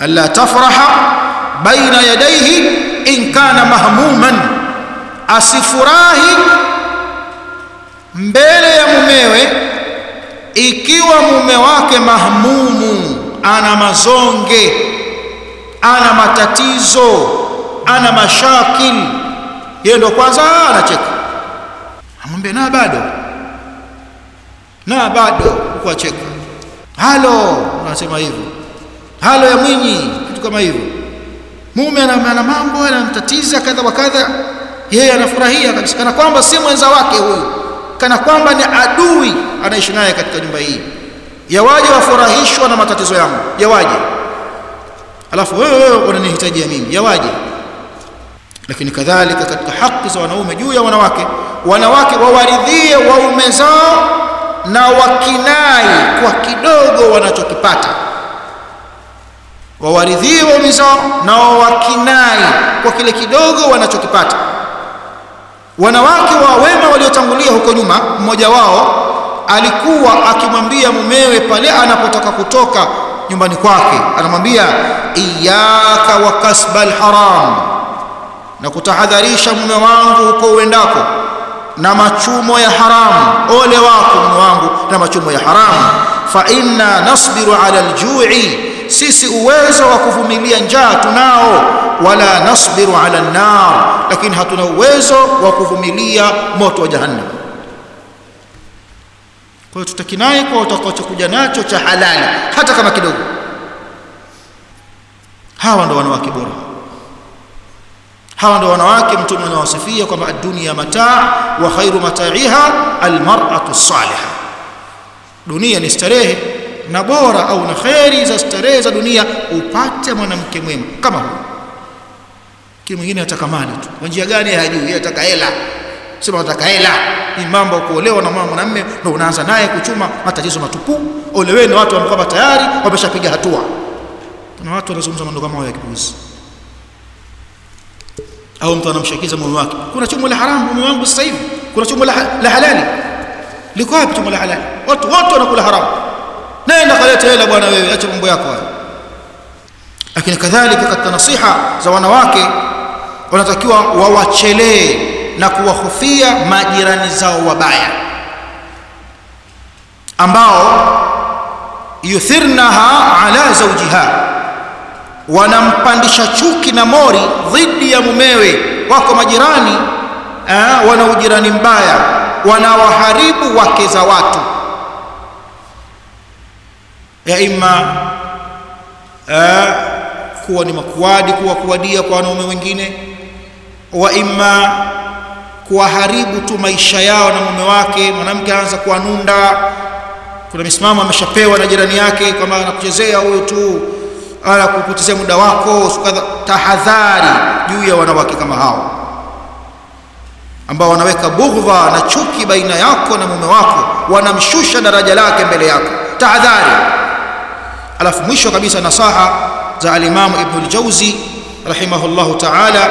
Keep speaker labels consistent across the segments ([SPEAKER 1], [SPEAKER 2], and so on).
[SPEAKER 1] alla tafraha baina yadayhi in kana mahmuman asifurahi mbele ya mumewe ikiwa mume wake mahmumu ana mazonge ana matatizo ana mashakil. Yeye ndo kwanza anacheka. Amwambie na bado na bado huko acheka halo unasema hivyo halo ya mwinyi kitu kama hivyo. Mume ana mambo anamtatiza kadha wa kadha. Yeye anafurahia kabisa kana kwamba si mwenza wake huyu kana kwamba ni adui anaishi naye katika nyumba hii. Yawaje wafurahishwa na matatizo yangu? Yawaje? Alafu wewe unanihitajia mimi. Yawaje? Lakini kadhalika katika haki za wanaume juu ya wanawake wanawake wawaridhie waume zao na wakinai kwa kidogo wanachokipata wawaridhie wa zao na wakinai kwa kile kidogo wanachokipata. Wanawake wa wema waliotangulia huko nyuma mmoja wao alikuwa akimwambia mumewe pale anapotaka kutoka nyumbani kwake. Anamwambia iyaka wa kasbal haram na kutahadharisha mume wangu huko uendako. Na machumo ya haramu ole wako mume wangu na machumo ya haramu fa inna nasbiru ala aljui sisi uwezo wa kuvumilia njaa tunao wala nasbiru ala nar lakini hatuna uwezo wa kuvumilia moto wa jahannam. Kwa hiyo tutakinaye kwa utakachokuja nacho cha halali hata kama kidogo. Hawa ndo wanawake bora. Hawa ndo wanawake mtume anawasifia kwamba ad-dunya mataa wa khairu mataiha almar'atu salihah dunia ni starehe na bora au na kheri za starehe za dunia upate mwanamke mwema kama huyo kile mwingine anataka mali tu. Kwa njia gani hajui? Yeye ataka hela. Sema ataka hela. Ni mambo kuolewa na mama mwanamume na unaanza naye kuchuma matatizo matupu. Oleweni watu ambao tayari wameshapiga hatua. Na watu wanazungumza mambo kama hayo ya kipuuzi. Au mtu anamshakiza mume wake. Kuna chumo la haramu mume wangu sasa hivi. Kuna chumo la, la halali. Liko wapi chumo la halali? Watu wote wanakula haramu nenda kaleta hela bwana wewe acha mambo yako hayo. Lakini kadhalika katika nasiha za wanawake wanatakiwa wawachelee na kuwahofia majirani zao wabaya ambao yuthirnaha ala zawjiha wanampandisha chuki na mori dhidi ya mumewe. Wako majirani eh, wana ujirani mbaya wanawaharibu wake za watu ya ima eh, kuwa ni makuadi kuwa kuwadia kwa wanaume wengine. Wa ima kuwaharibu tu maisha yao na mume wake. Mwanamke anaanza kuwanunda. Kuna misimamo ameshapewa na jirani yake kwamba anakuchezea huyo tu ala kupotezea muda wako tahadhari juu ya wanawake kama hao ambao wanaweka bughdha na chuki baina yako na mume wako wanamshusha daraja lake mbele yako. Tahadhari alafu mwisho kabisa nasaha za alimamu ibn al-Jawzi rahimahullahu ta'ala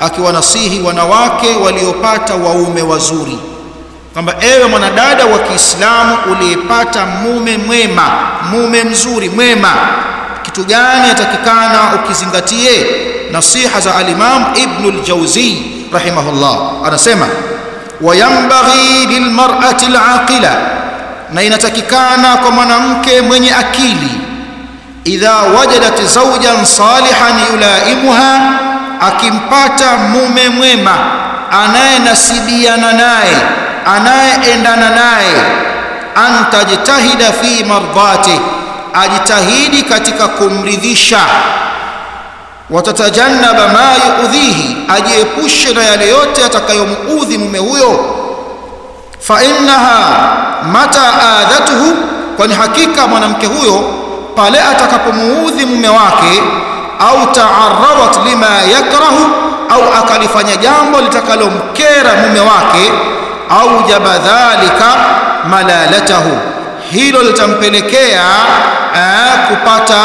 [SPEAKER 1] akiwanasihi wanawake waliopata waume wazuri kwamba ewe mwanadada wa Kiislamu uliyepata mume mwema mume mzuri mwema kitu gani atakikana ukizingatie? Nasiha za alimamu Ibn al-Jawzi rahimahullah anasema wayambaghi lilmar'ati al-aqila na inatakikana kwa mwanamke mwenye akili idha wajadat zawjan salihan yulaimuha akimpata mume mwema anayenasibiana naye anayeendana naye antajtahida fi mardhati ajitahidi katika kumridhisha. Watatajannaba ma yuudhihi ajiepushe na yale yote atakayomuudhi mume huyo. Fa innaha mata adhatuhu kwani hakika mwanamke huyo pale atakapomuudhi mume wake au taarradat lima yakrahu au akalifanya jambo litakalomkera mume wake au jaba dhalika malalatahu. Hilo litampelekea kupata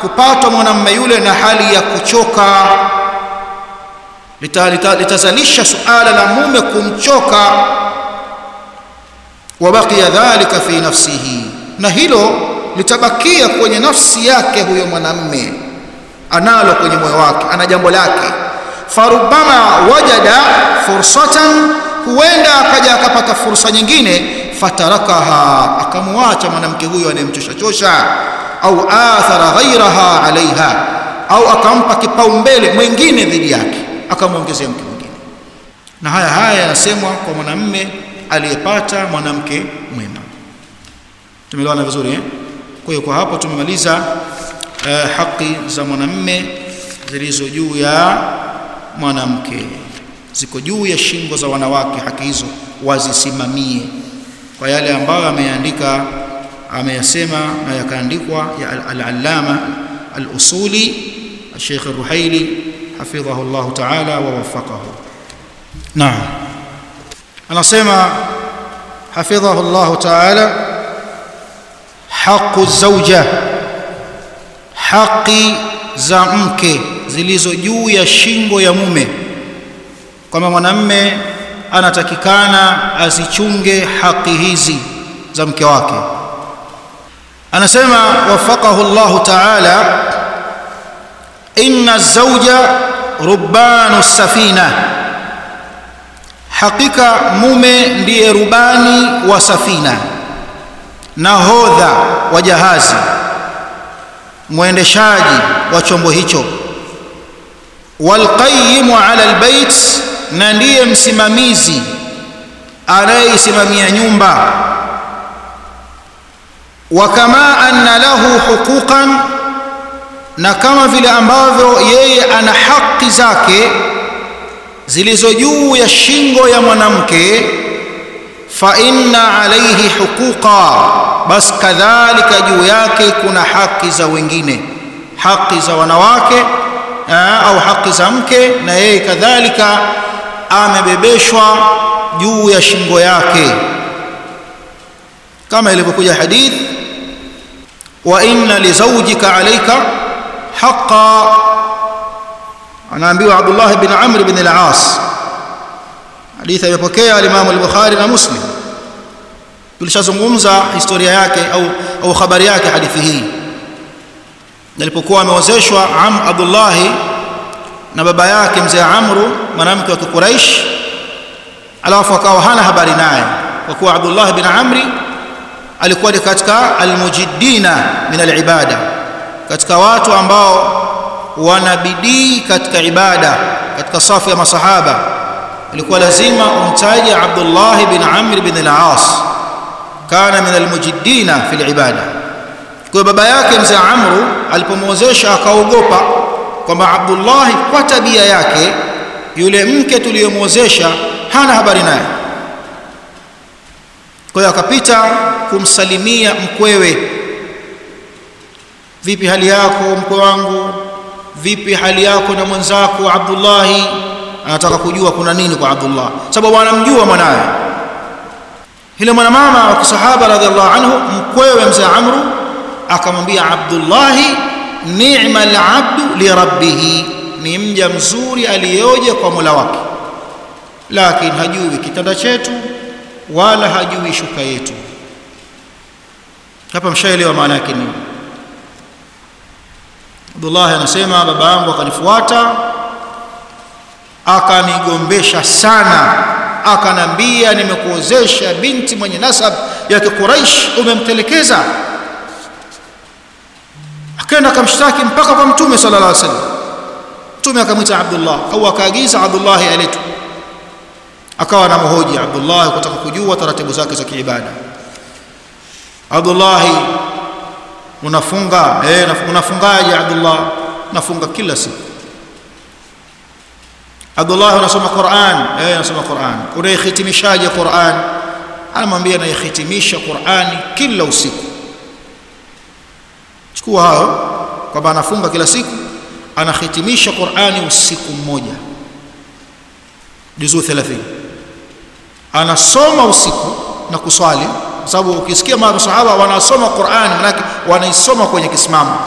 [SPEAKER 1] kupatwa mwanamume yule na hali ya kuchoka. Litazalisha suala la mume kumchoka. Wabaqiya dhalika fi nafsihi. Na hilo litabakia kwenye nafsi yake huyo mwanamme analo kwenye moyo wake ana jambo lake. Farubama wajada fursatan huenda akaja akapata fursa nyingine fatarakaha akamwacha mwanamke huyo anayemchosha chosha au athara ghairaha alaiha au akampa kipaumbele mwingine dhidi yake akamwongezea mke mwingine. Na haya haya yanasemwa kwa mwanamme aliyepata mwanamke mwema. Tumeelewana vizuri eh? Kwa hiyo kwa hapo tumemaliza uh, haki za mwanamme zilizo juu ya mwanamke, ziko juu ya shingo za wanawake. Haki hizo wazisimamie kwa yale ambayo ameandika ameyasema na yakaandikwa ya al-Allama al-Usuli Sheikh Ruhaili hafidhahu Allah Ta'ala wa wafaqahu. Naam, anasema hafidhahu Allah Ta'ala haqu zauja, haki za mke zilizo juu ya shingo ya mume, kwamba mwanamme anatakikana azichunge haki hizi za mke wake. Anasema wafaqahu Allahu taala, inna zauja rubanu safina, hakika mume ndiye rubani wa safina nahodha wa jahazi mwendeshaji wa chombo hicho. Walqayimu ala albayt na ndiye msimamizi anayeisimamia nyumba. Wa kama anna lahu huquqan na kama vile ambavyo yeye ana haki zake zilizo juu ya shingo ya mwanamke fa inna alayhi huquqa bas kadhalika juu yake kuna haki za wengine haki za wanawake aa, au haki za mke na yeye kadhalika amebebeshwa juu ya shingo yake. Kama ilivyokuja hadith wa inna lizawjika alayka haqa anaambiwa Abdullah ibn Amr ibn al-As hadithi imepokea al-Imam al-Bukhari na Muslim. Tulishazungumza historia yake au au habari yake hadithi hii. Alipokuwa ameozeshwa Am Abdullah na baba yake mzee Amru mwanamke wa Quraysh alafu akawa hana habari naye. Kwa kuwa Abdullah bin Amri alikuwa ni katika almujiddina min alibada katika watu ambao wana bidii katika ibada katika safu ya masahaba ilikuwa lazima umtaje Abdullah bin Amr bin al-As. Kana min almujiddina fi alibada kwa baba yake mzee Amru alipomwozesha akaogopa kwamba Abdullah kwa tabia yake yule mke tuliyomwozesha hana habari naye. Kwa hiyo akapita kumsalimia mkwewe. Vipi hali yako mkwe wangu? Vipi hali yako na mwenzako Abdullahi anataka kujua kuna nini kwa Abdullah. Sababu anamjua mwanawe mwana mwanamama wa kisahaba radhiallahu anhu mkwewe mzee Amru akamwambia Abdullahi ni'ma al-abdu li rabbih ni mja mzuri aliyoje kwa mula wake. Lakini hajui kitanda chetu wala hajui shuka yetu. Hapa mshaelewa maana yake nini? Abdullah anasema baba yangu akanifuata akanigombesha sana. Akanambia nimekuozesha binti mwenye nasab ya Quraysh umemtelekeza. Akaenda akamshtaki mpaka kwa mtume sallallahu alaihi wasallam. Mtume akamwita Abdullah au akaagiza Abdullah aletwe. Akawa na mhoji Abdullah kutaka kujua taratibu zake za kiibada. Abdullah unafunga eh unafungaje Abdullah? Nafunga kila siku Abdullah anasoma Qur'an. Eh anasoma Qur'an. Unaihitimishaje Qur'an? Anamwambia naihitimisha Qur'ani kila usiku. Chukua hayo kwamba anafunga kila siku anahitimisha Qur'ani usiku mmoja. Juzuu 30 anasoma usiku na kuswali kwa sababu ukisikia masahaba wanasoma Qur'ani manake wanaisoma kwenye kisimamo.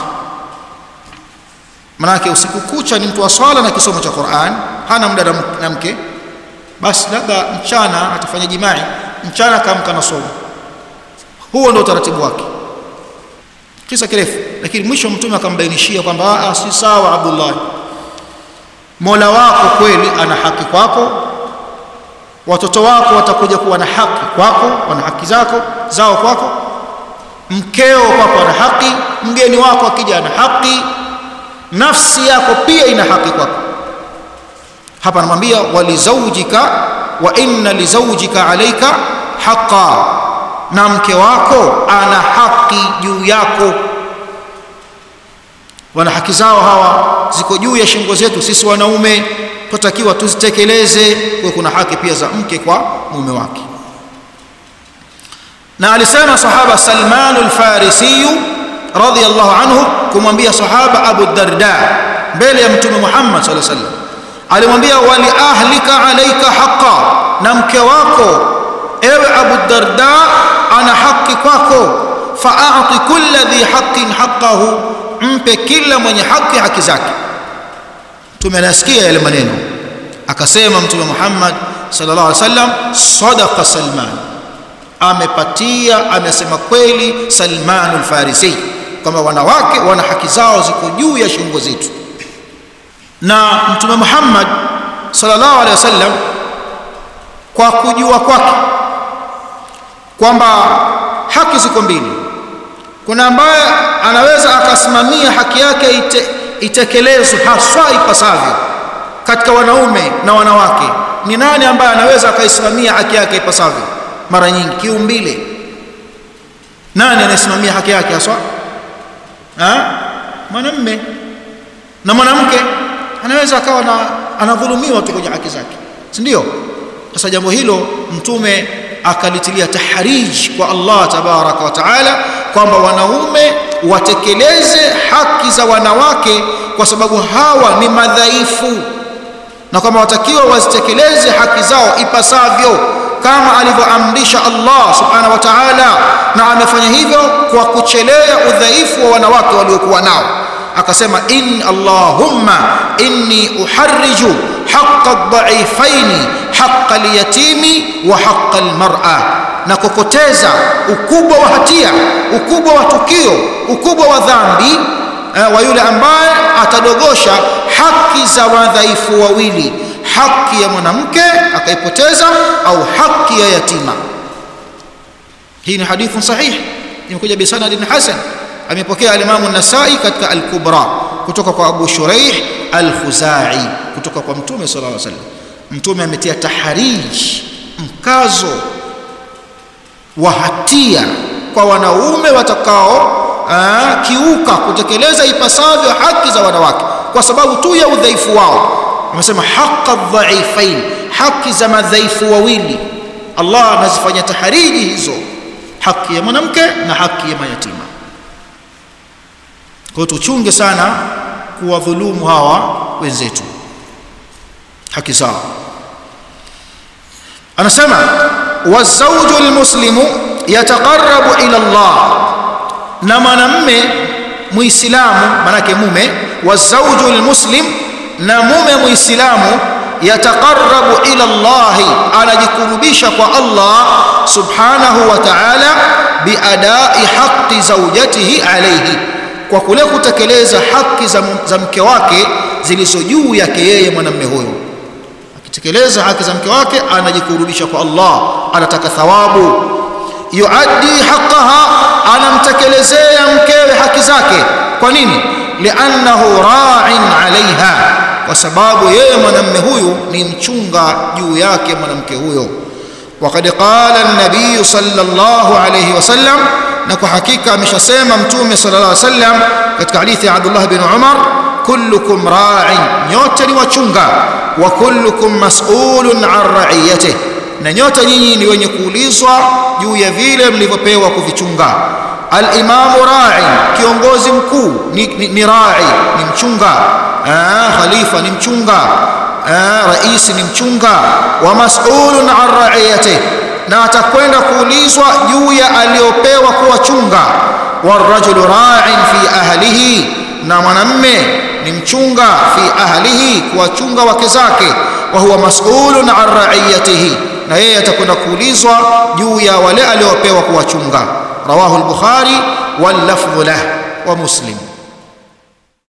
[SPEAKER 1] Manake usiku kucha ni mtu wa swala na kisomo cha Qur'an hana muda na mke basi labda mchana atafanya jimai mchana kamka na somo. Huo ndio utaratibu wake. Kisa kirefu lakini mwisho mtume akambainishia kwamba si sawa Abdullah Mola wako kweli ana haki kwako watoto wako watakuja kuwa na haki kwako wana haki zako zao kwako. Mkeo kwako ana haki mgeni wako akija ana haki nafsi yako pia ina haki kwako hapa anamwambia walizaujika wa inna lizaujika alaika haqa na mke wako ana haki juu yako. Wana haki zao hawa ziko juu ya shingo zetu sisi wanaume tutakiwa tuzitekeleze. Kwa kuna haki pia za mke kwa mume wake. Na alisema sahaba Salman al-Farisi radhiyallahu anhu kumwambia sahaba Abu Darda mbele ya mtume Muhammad sallallahu alaihi wasallam alimwambia wali ahlika alaika haqa na mke wako ewe Abu Darda ana haki kwako. Fa'ati kulli dhi haqqin haqqahu. Mpe kila mwenye haki haki zake. Mtume anasikia yale maneno. Akasema mtume Muhammad sallallahu alaihi wasallam sadaqa Salman. Amepatia amesema kweli Salman al-Farisi kwamba wanawake wana haki zao ziko juu ya shingo zetu na mtume Muhammad sallallahu alaihi wasallam kwa kujua kwake kwamba haki ziko mbili. Kuna ambaye anaweza akasimamia haki yake ite, itekelezwe haswa ipasavyo katika wanaume na wanawake. Ni nani ambaye anaweza akaisimamia haki yake ipasavyo? Mara nyingi kiumbile. Nani anayesimamia haki yake haswa? Ha? mwanamme na mwanamke anaweza akawa na anadhulumiwa tu kwenye haki zake. Si ndio? Sasa jambo hilo mtume akalitilia tahrij kwa Allah tabaraka wa taala kwamba wanaume watekeleze haki za wanawake kwa sababu hawa ni madhaifu na kwamba watakiwa wazitekeleze haki zao ipasavyo kama alivyoamrisha Allah subhanahu wa ta'ala na amefanya hivyo kwa kuchelea udhaifu wa wanawake waliokuwa nao akasema in allahumma inni uharriju haqqa ad-da'ifaini haqqa al-yatimi wa haqqa al-mar'a. Na kokoteza ukubwa wa hatia ukubwa wa tukio ukubwa wa dhambi eh, wa yule ambaye atadogosha haki za wadhaifu wawili haki ya mwanamke akaipoteza au haki ya yatima. Hii ni hadithu sahihi imekuja bisanadin hasan amepokea al-Imam an-Nasa'i katika al-Kubra kutoka kwa Abu Shuraih al-Khuzai kutoka kwa Mtume sallallahu alaihi wasallam. Mtume ametia tahariji mkazo wa hatia kwa wanaume watakao aa, kiuka kutekeleza ipasavyo haki za wanawake kwa sababu tu ya udhaifu wao. Amesema haqa dhaifain haki za madhaifu wawili. Allah anazifanya tahariji hizo haki ya mwanamke na haki ya mayatima kwa tuchunge sana kuwadhulumu hawa wenzetu. Haki zao. Anasema wazauju almuslimu yataqarrabu ila Allah. Na mwanamme muislamu manake mume wazauju almuslim na mume muislamu yataqarrabu ila Allah anajikurubisha kwa Allah subhanahu wa ta'ala biadai haqqi zawjatihi alayhi kwa kule kutekeleza haki za, za mke wake zilizo juu yake yeye mwanamume huyo akitekeleza haki za mke wake anajikurubisha kwa Allah anataka thawabu yuaddi haqqaha anamtekelezea mkewe haki zake kwa nini li'annahu ra'in 'alayha kwa sababu yeye mwanamume huyu ni mchunga juu yake mwanamke huyo وقد قال النبي صلى الله عليه وسلم na kwa hakika ameshasema mtume sallallahu alaihi wasallam katika hadithi ya Abdullah bin Umar kullukum ra'in nyote ni wachunga wa kullukum mas'ulun an ra'iyatihi na nyote nyinyi ni wenye kuulizwa juu ya vile mlivyopewa kuvichunga. Al-imamu ra'i kiongozi mkuu ni, ni, ni ra'i ni mchunga. Ah, khalifa ni mchunga. Ah, rais ni mchunga. Wa mas'ulun an ra'iyatihi na atakwenda kuulizwa juu ya aliyopewa kuwachunga. Warajulu ra'in fi ahlihi na mwanamme ni mchunga fi ahlihi kuwachunga wake zake. Wa huwa mas'ulun an ra'iyatihi na yeye atakwenda kuulizwa juu ya wale aliopewa kuwachunga. Rawahu al-bukhari wallafdhu lah wa muslim